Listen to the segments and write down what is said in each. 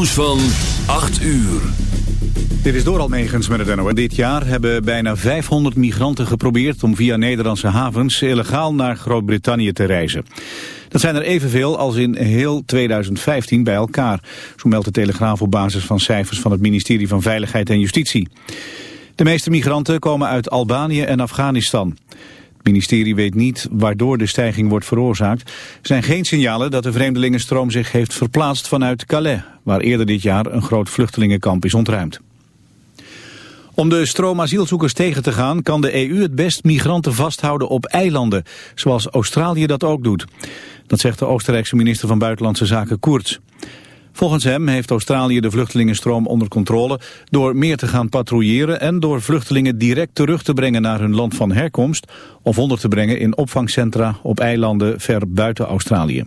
nieuws van 8 uur. Dit is door Almegens met het NOS. Dit jaar hebben bijna 500 migranten geprobeerd om via Nederlandse havens illegaal naar Groot-Brittannië te reizen. Dat zijn er evenveel als in heel 2015 bij elkaar. Zo meldt de Telegraaf op basis van cijfers van het ministerie van Veiligheid en Justitie. De meeste migranten komen uit Albanië en Afghanistan. Het ministerie weet niet waardoor de stijging wordt veroorzaakt. Er zijn geen signalen dat de vreemdelingenstroom zich heeft verplaatst vanuit Calais, waar eerder dit jaar een groot vluchtelingenkamp is ontruimd. Om de stroom asielzoekers tegen te gaan kan de EU het best migranten vasthouden op eilanden, zoals Australië dat ook doet. Dat zegt de Oostenrijkse minister van Buitenlandse Zaken Koerts. Volgens hem heeft Australië de vluchtelingenstroom onder controle door meer te gaan patrouilleren en door vluchtelingen direct terug te brengen naar hun land van herkomst of onder te brengen in opvangcentra op eilanden ver buiten Australië.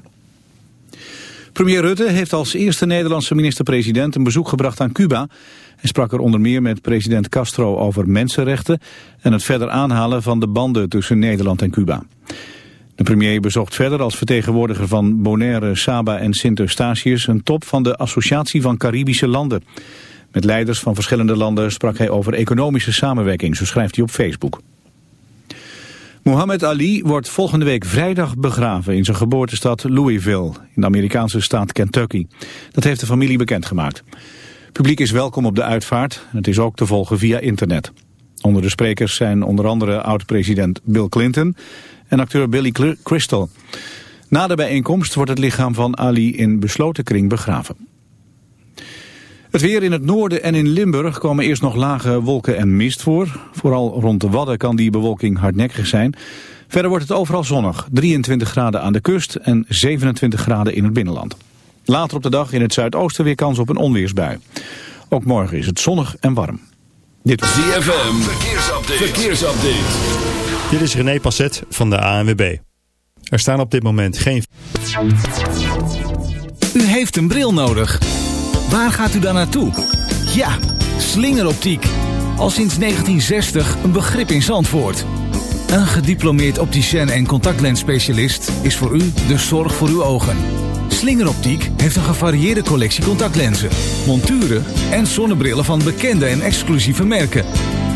Premier Rutte heeft als eerste Nederlandse minister-president een bezoek gebracht aan Cuba. Hij sprak er onder meer met president Castro over mensenrechten en het verder aanhalen van de banden tussen Nederland en Cuba. De premier bezocht verder als vertegenwoordiger van Bonaire, Saba en Sint-Eustatius een top van de Associatie van Caribische Landen. Met leiders van verschillende landen sprak hij over economische samenwerking, zo schrijft hij op Facebook. Muhammad Ali wordt volgende week vrijdag begraven in zijn geboortestad Louisville, in de Amerikaanse staat Kentucky. Dat heeft de familie bekendgemaakt. Publiek is welkom op de uitvaart het is ook te volgen via internet. Onder de sprekers zijn onder andere oud-president Bill Clinton en acteur Billy Crystal. Na de bijeenkomst wordt het lichaam van Ali in besloten kring begraven. Het weer in het noorden en in Limburg komen eerst nog lage wolken en mist voor. Vooral rond de Wadden kan die bewolking hardnekkig zijn. Verder wordt het overal zonnig. 23 graden aan de kust en 27 graden in het binnenland. Later op de dag in het zuidoosten weer kans op een onweersbui. Ook morgen is het zonnig en warm. Dit was ZFM. Verkeersupdate. Verkeersupdate. Dit is René Passet van de ANWB. Er staan op dit moment geen... U heeft een bril nodig. Waar gaat u dan naartoe? Ja, slingeroptiek. Al sinds 1960 een begrip in Zandvoort. Een gediplomeerd opticien en contactlensspecialist is voor u de zorg voor uw ogen. Slingeroptiek heeft een gevarieerde collectie contactlenzen, monturen en zonnebrillen van bekende en exclusieve merken.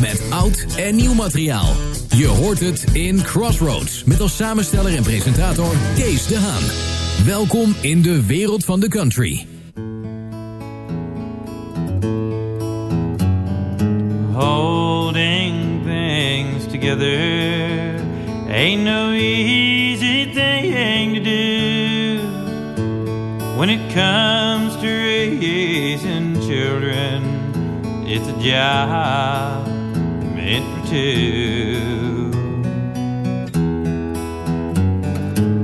Met oud en nieuw materiaal. Je hoort het in Crossroads. Met als samensteller en presentator Kees de Haan. Welkom in de wereld van de country. Holding things together ain't no easy thing to do when it comes to raising children. It's a job meant for two.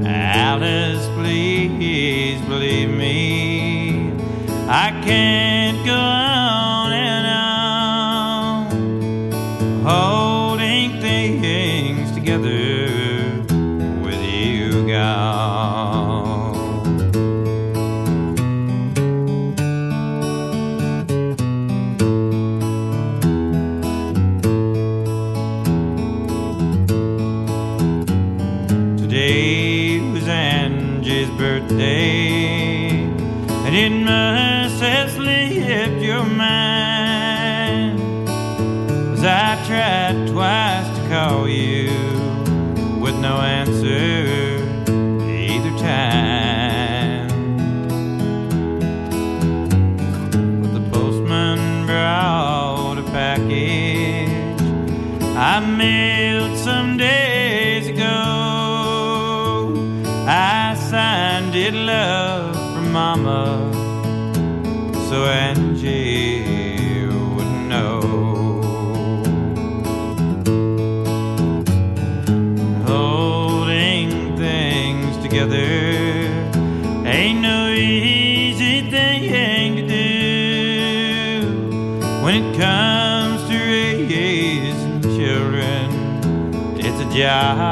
Alice, please believe me, I can't so Angie would know. Holding things together ain't no easy thing to do when it comes to raising children. It's a job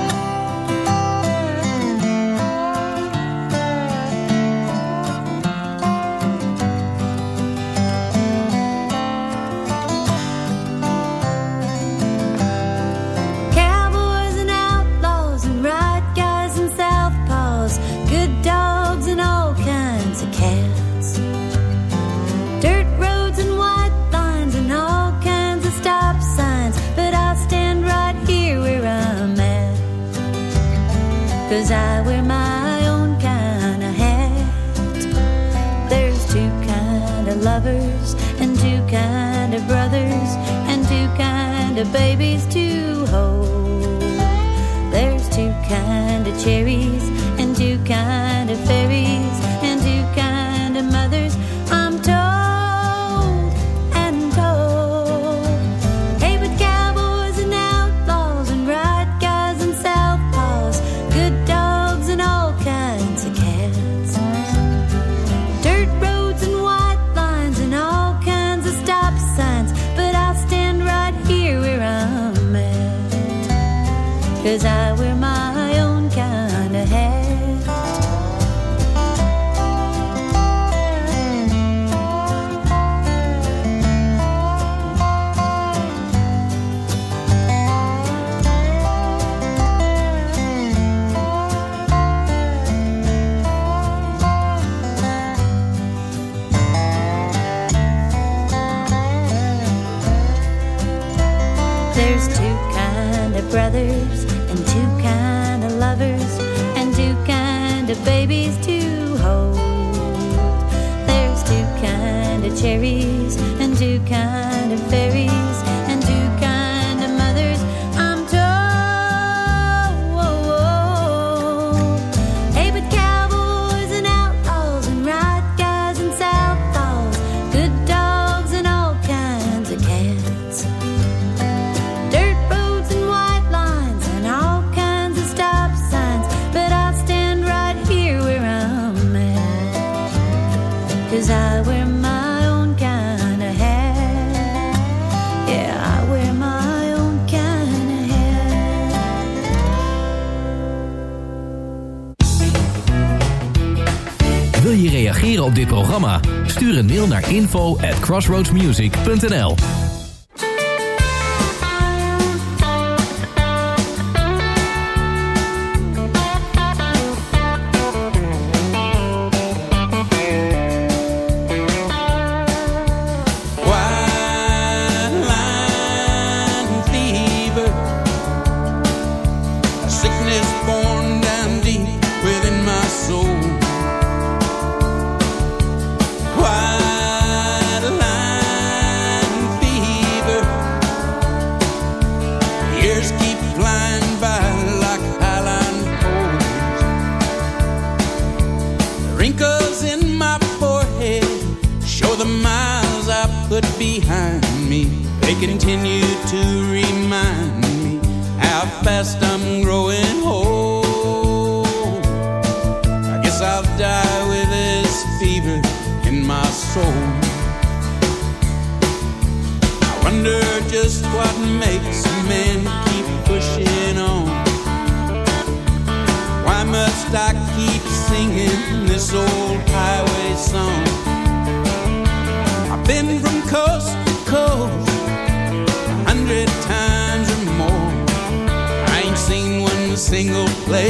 Een mail naar info at crossroadsmusic.nl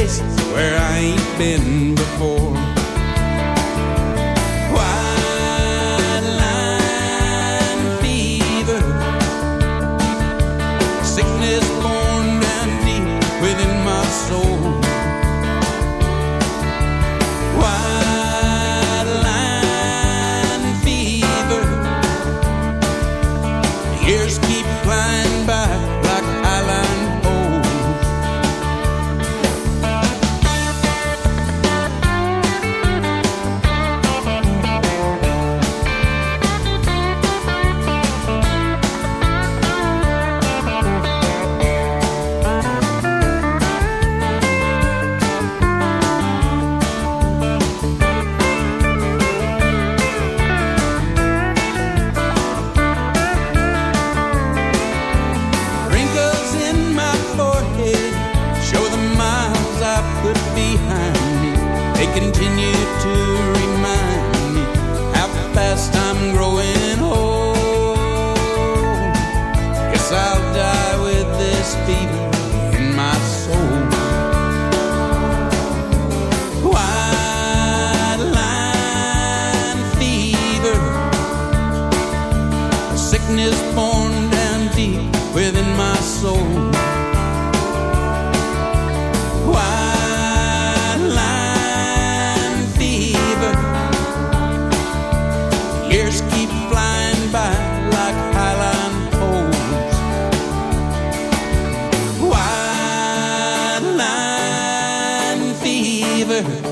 single place where I ain't been before. Fever.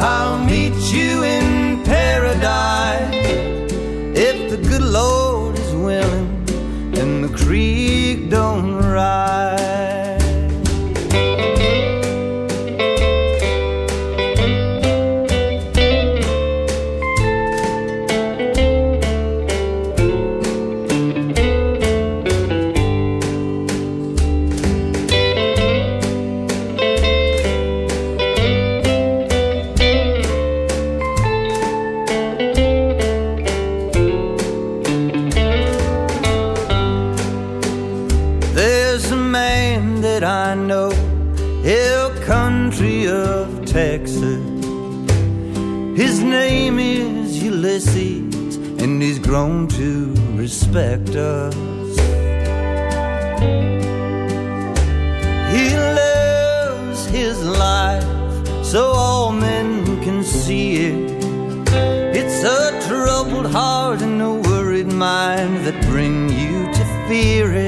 I'll meet you in fear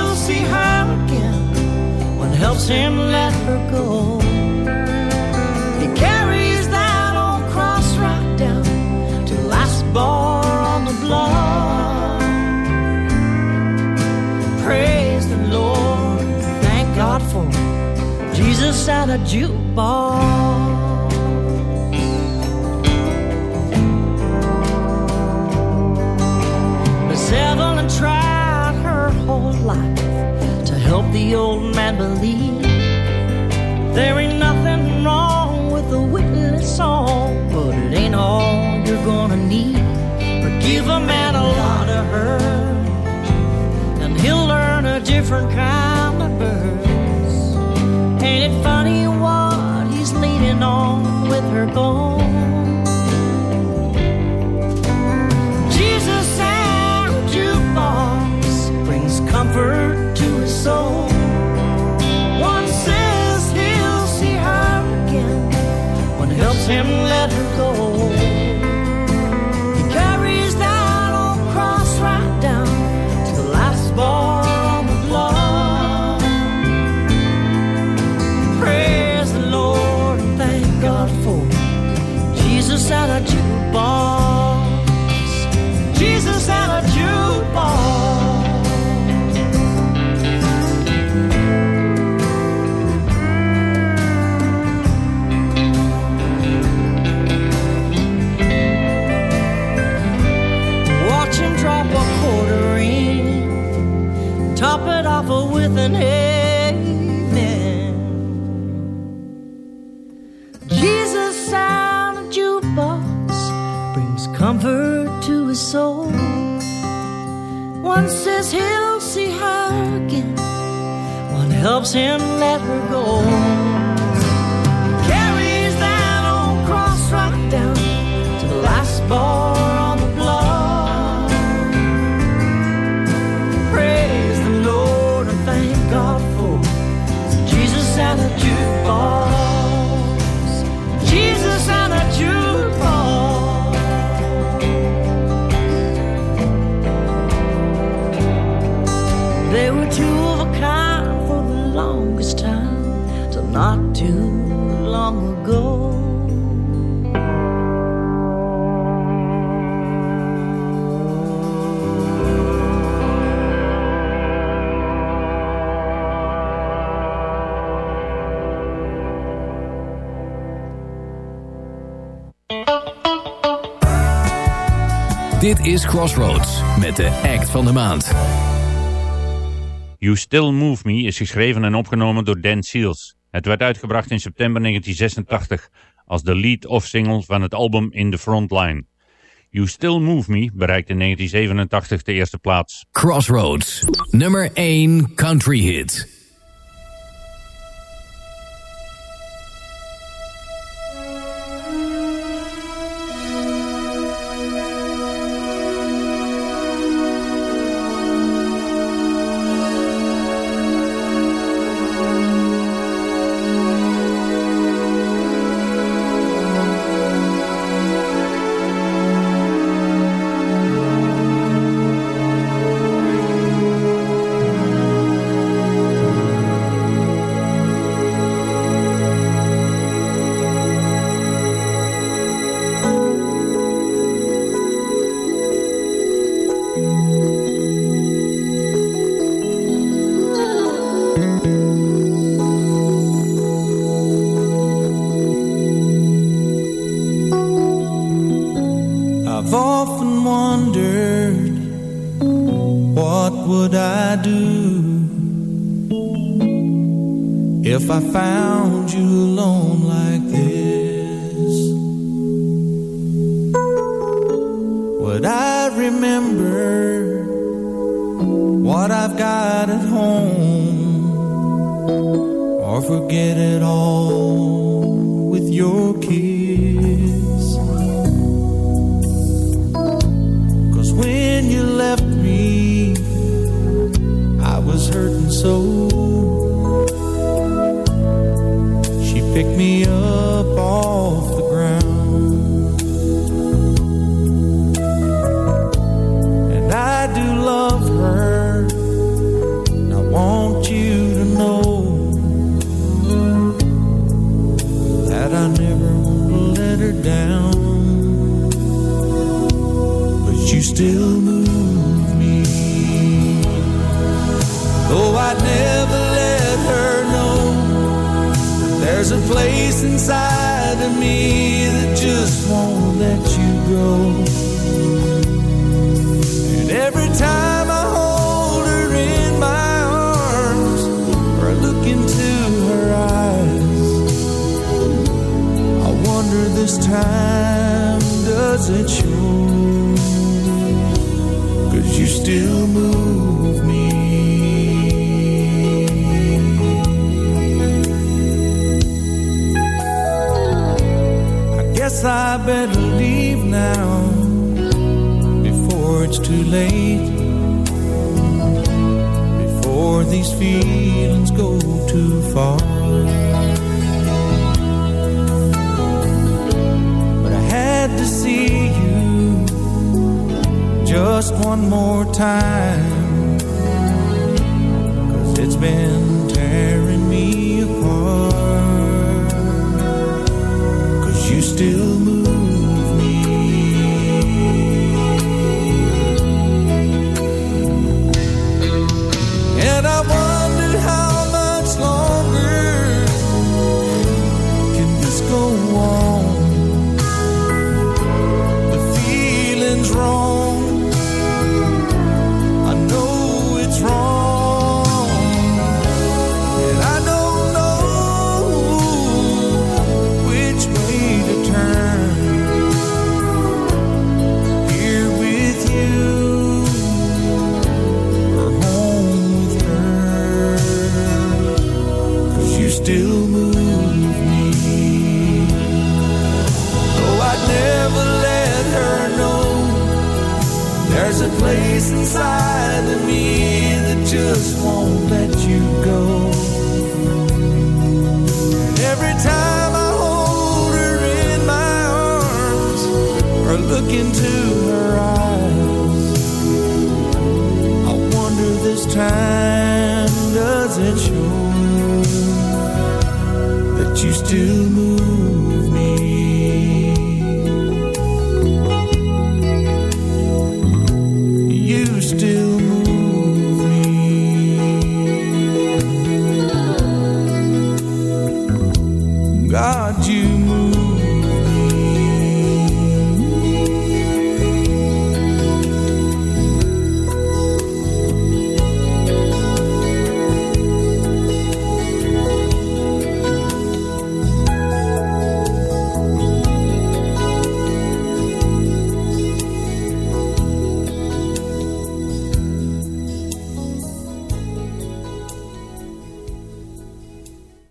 see her again, one helps him let her go. He carries that old cross right down to last bar on the block. Praise the Lord, thank God for Jesus and a jukebox. Believe there ain't nothing wrong with a witness song, but it ain't all you're gonna need. But give a man a lot of hurt, and he'll learn a different kind helps him let her go. Carries that old cross right down to the last bar on the block. Praise the Lord and thank God for Jesus and a jukebox. Dit is Crossroads met de act van de maand. You Still Move Me is geschreven en opgenomen door Dan Seals. Het werd uitgebracht in september 1986 als de lead-off single van het album In the Frontline. You Still Move Me bereikte in 1987 de eerste plaats. Crossroads, nummer 1 country hit. What I've got at home or forget it all with your kiss? Cause when you left me, I was hurting so. It show? Cause you still move me. I guess I better leave now before it's too late. Before these feelings go too far. just one more time. Cause it's been tearing me apart. Cause you still move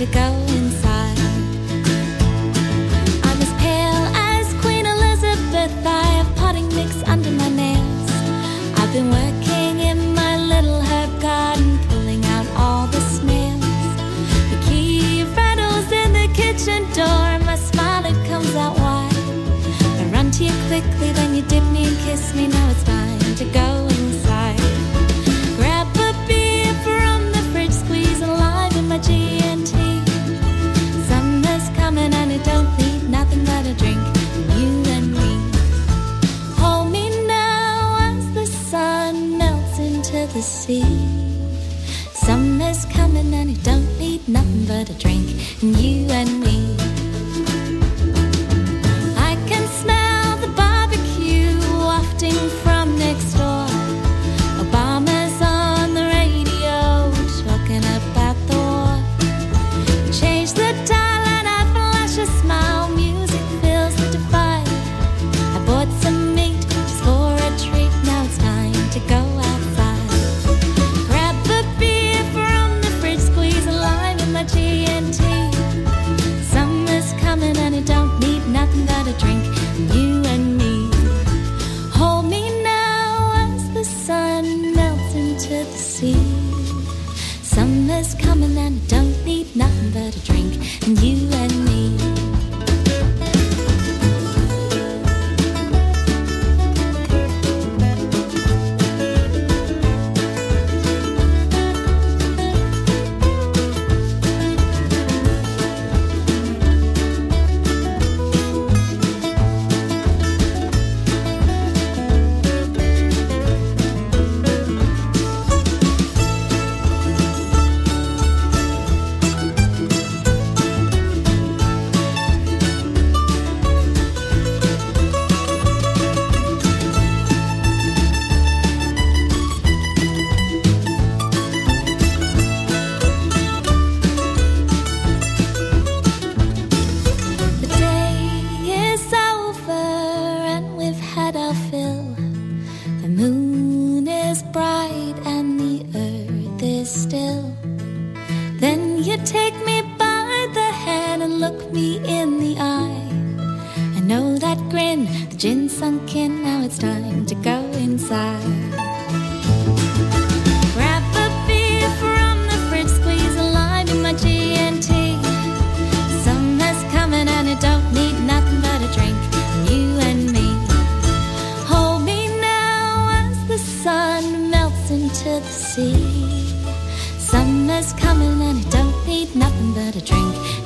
to go inside. I'm as pale as Queen Elizabeth. I have potting mix under my nails. I've been working in my little herb garden, pulling out all the snails. The key rattles in the kitchen door, and my smile it comes out wide. I run to you quickly, then you dip me and kiss me. Now it's You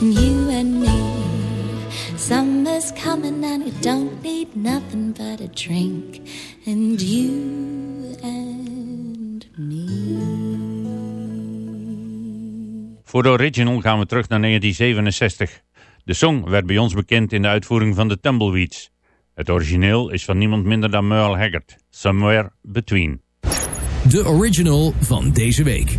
and you and me. Summer's coming and don't need nothing but a drink, and you and me. Voor de original gaan we terug naar 1967. De song werd bij ons bekend in de uitvoering van de Tumbleweeds. Het origineel is van niemand minder dan Merle Haggard, Somewhere Between. De original van deze week.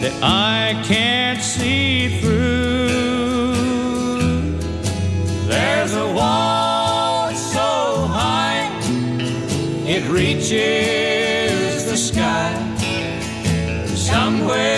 that I can't see through. There's a wall so high it reaches the sky. Somewhere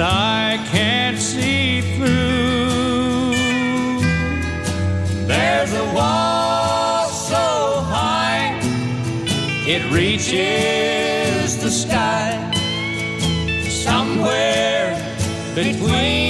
that I can't see through. There's a wall so high it reaches the sky. Somewhere between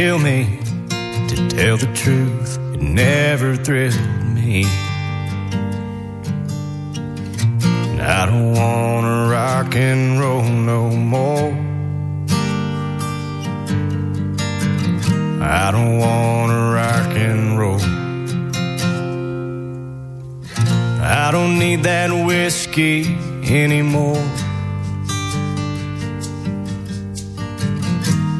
kill me. To tell the truth, it never thrilled me. And I don't wanna rock and roll no more. I don't wanna rock and roll. I don't need that whiskey anymore.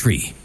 country.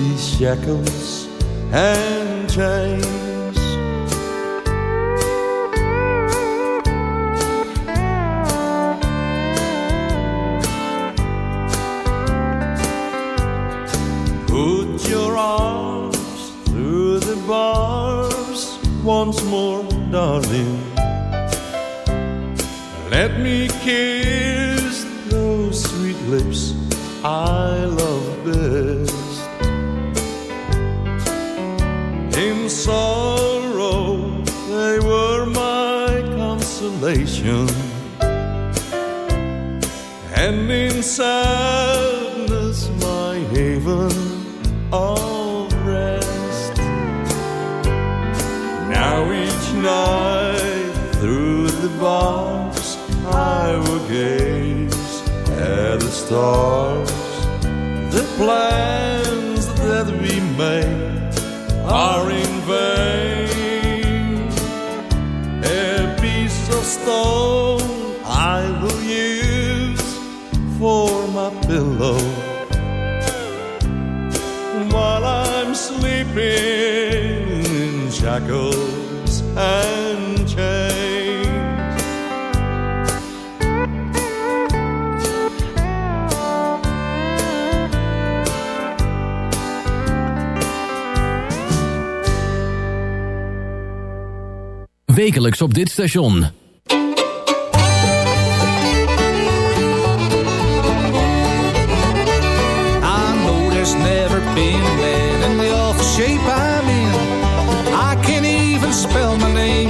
These shackles and chains. Put your arms through the bars once more, darling. Let me kiss and in sadness my haven of rest. Now each night through the bars I will gaze at the stars the plans that we made. pillow while I'm sleeping in shackles and chains. Wekelijks op dit station.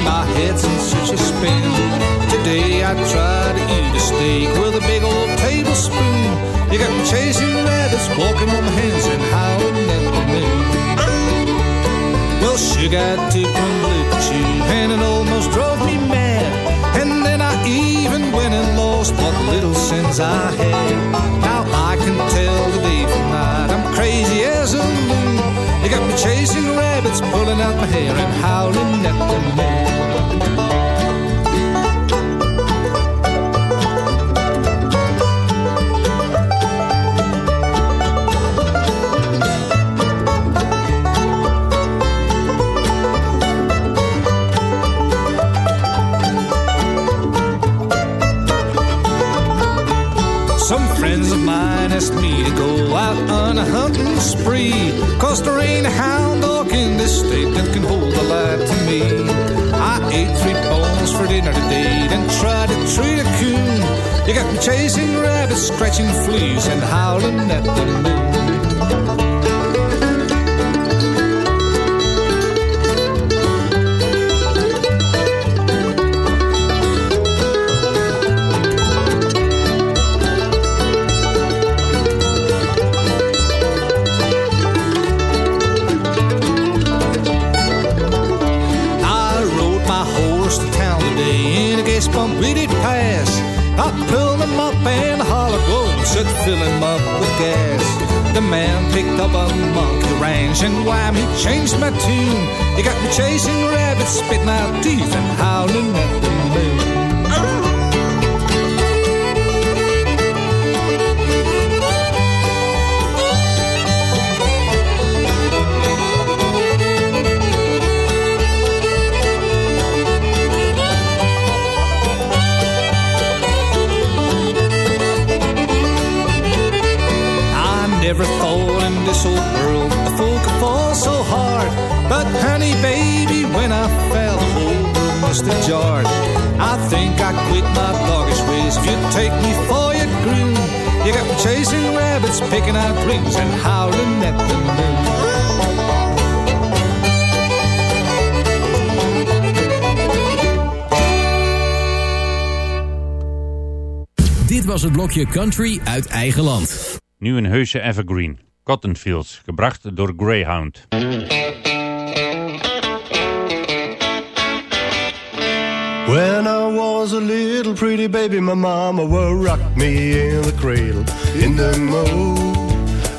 My head's in such a spin. Today I tried to eat a steak with a big old tablespoon. You got me chasing rabbits, walking on my hands and howling at the moon. Well, one look at you, and it almost drove me mad. And then I even went and lost what little sense I had. Now I can tell the day from night. I'm crazy as a loon. You got me chasing rabbits, pulling out my hair and howling at the moon. Asked me to go out on a hunting spree. Cause there ain't a hound dog in this state that can hold a light to me. I ate three bones for dinner today, then tried to treat a coon. You got me chasing rabbits, scratching fleas, and howling at the moon. And wham, he changed my tune. He got me chasing rabbits, spitting out teeth and howling at and howling at the moon. Dit was het blokje country uit eigen land. Nu een heuse evergreen. Cotton Fields, gebracht door Greyhound. When I was a little pretty baby, my mama would rock me in the cradle in the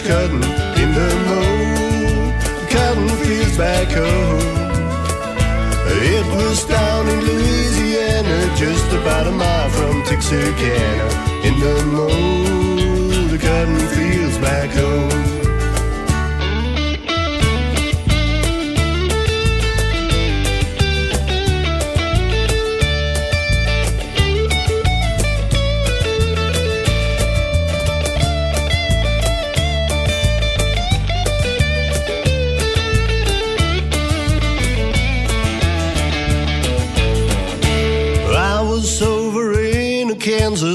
much cotton in the mow cotton fields back home. It was down in Louisiana, just about a mile from Texarkana, in the mow the cotton fields back home.